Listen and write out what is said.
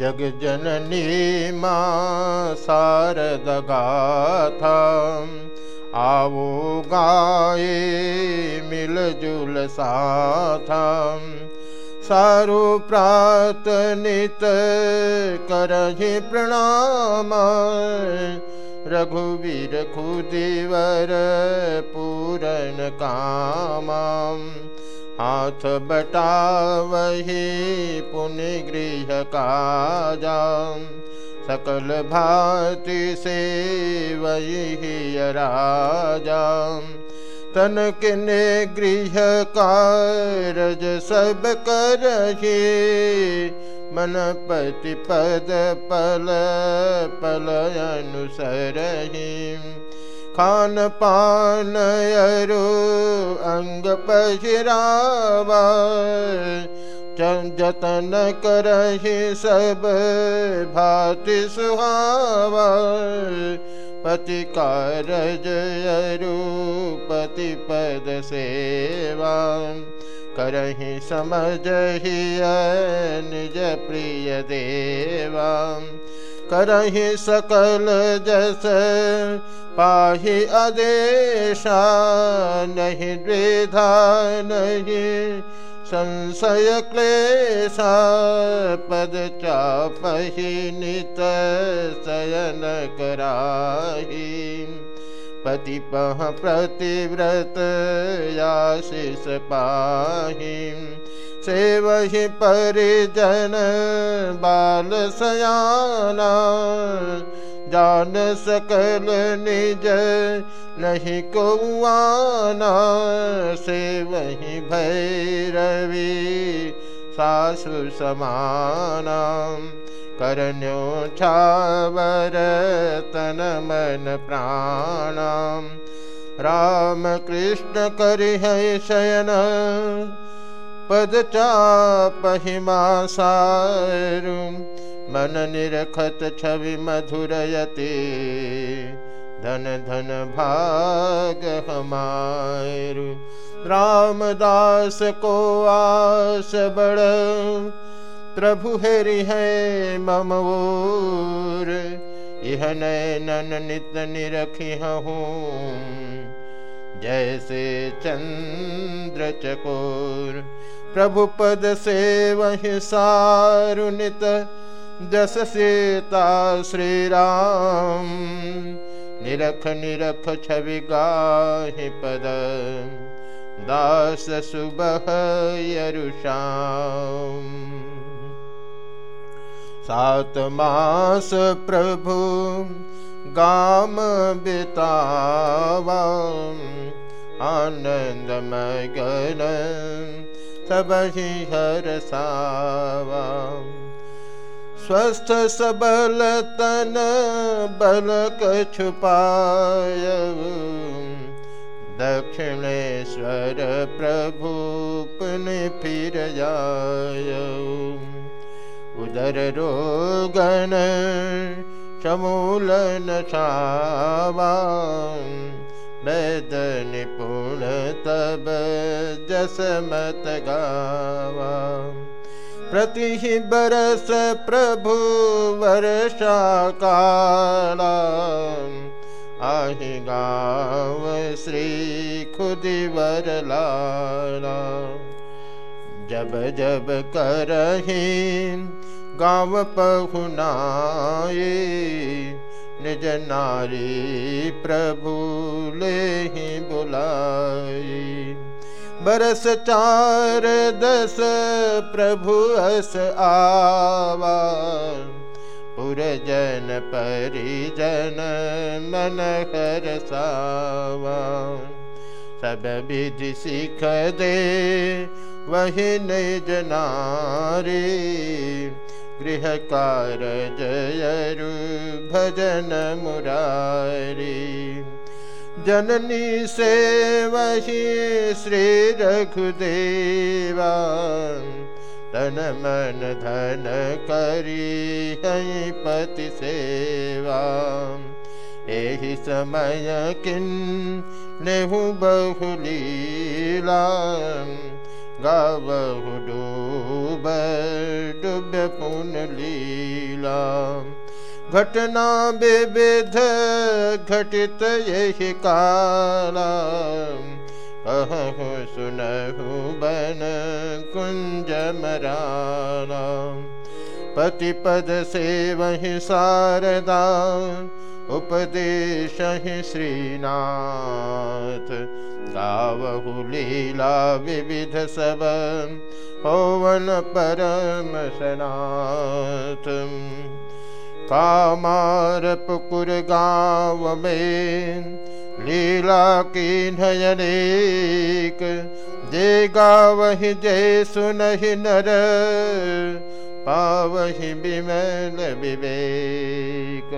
जगजननी मा सार आवो गाये मिलजुल मिलुलसां सारु प्रातनित करहि प्रणाम रघुवीर खुदिवर पूरन काम हाथ बटावही पुण्य गृह काजा। सकल भाति से वही राजा। तन किने गृह कारज सब करही। मन पति पद पल पल अनुसरही। अंग पशिरावा जतन करहि सब भाति सुहावा पति कारज अरु पति पद सेवा करहि समझ ही निज प्रिय देवा करहि सकल जस, पाहि आदेशा नहीं, द्विधा नहीं। संशय क्लेशा, पद चापहि, नित शयन कराही। पति पह प्रतिव्रत, आशीष पाही। सेवहि परिजन बाल सयाना, जान सकल निज नहीं कौआना। से वही भैरवी सासु समाना, करन्यो छावर तन मन प्राणाम राम कृष्ण करि है शयन पद चापहिमा सारू मन निरखत छवि मधुरयते। धन धन भाग हमारु। रामदास को आस बड़। प्रभु हरि है ममोर यह नैनन नित निरखी हूँ। जैसे चंद्र चकोर। प्रभु पद से वही सारुनित जस सीता श्री राम निरख निरख छवि गाहि पद। दास सुबह यरुषाम सात मास प्रभु गाम बितावा। आनंद स्वस्थ सबल तन बल छुपाय दक्षिणेश्वर प्रभु पुण्य फिर जाय उदर रोगन समूलन छावा वेद निपुण तब जसमत गावा। प्रति बरस प्रभु वर्षा काला। आहि गाव श्री खुदिवर लाला। जब जब करही गाँव पहुनाए निज नारी प्रभु ले ही बुलाई। बरस चार दस प्रभु अस आवा। पुरजन परिजन मन हर सावा। सब विधि सीख दे, वही निज नारी। गृह कार जयरु भजन मुरारी। जननी से वही श्री रघुदेवा, तन मन धन करी है पति सेवा। यही समय किन नेहु बहुलीला गावहु डो खूब डुब्य पुन लीला घटना विविध घटित यही काला। कहु सुनहु बन कुंज मराना पतिपद से वही शारदा, उपदेश श्रीनाथ। गावहु लीला विविध सब पवन परम सनाथ कामार पुकुर गाँव में लीला की नयनेक जे गावहि जय सुनहि नर पावहि विमल विवेक